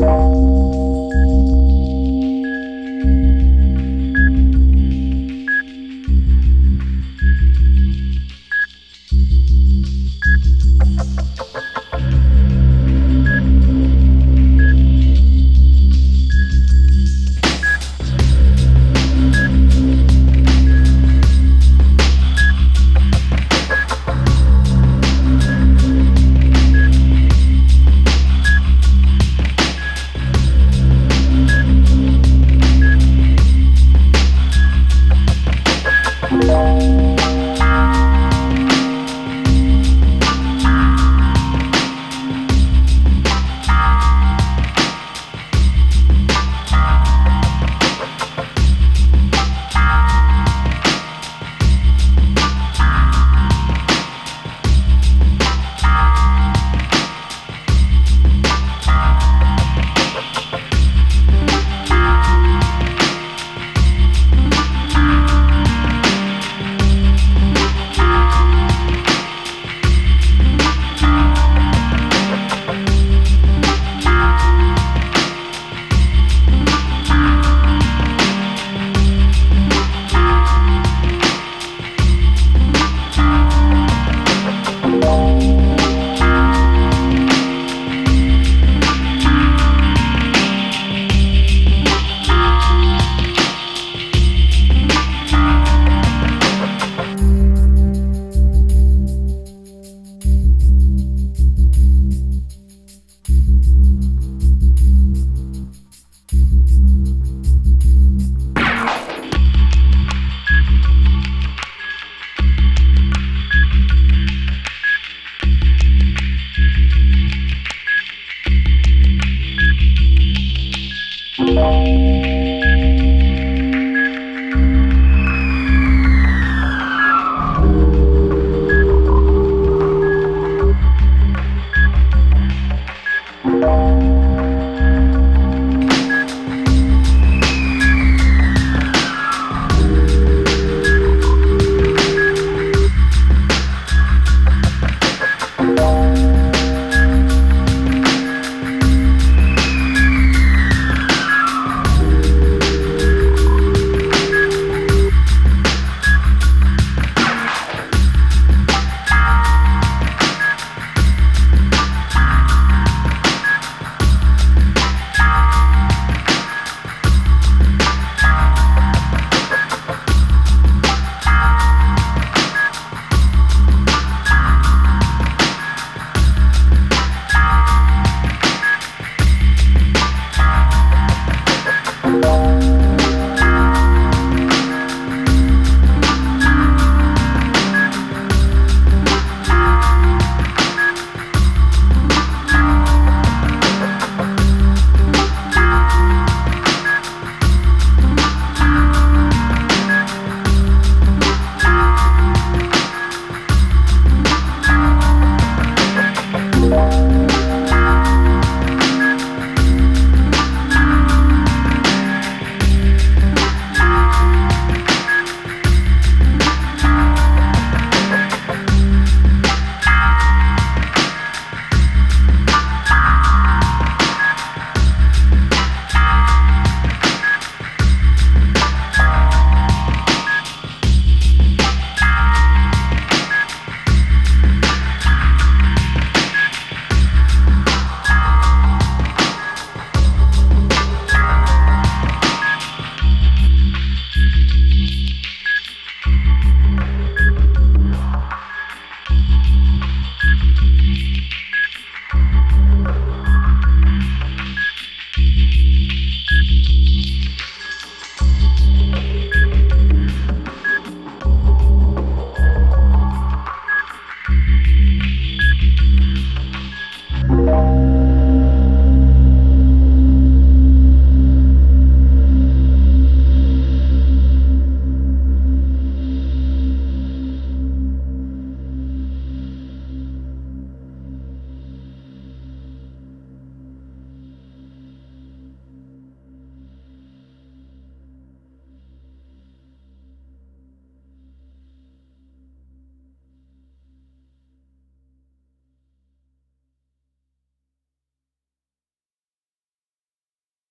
Música Música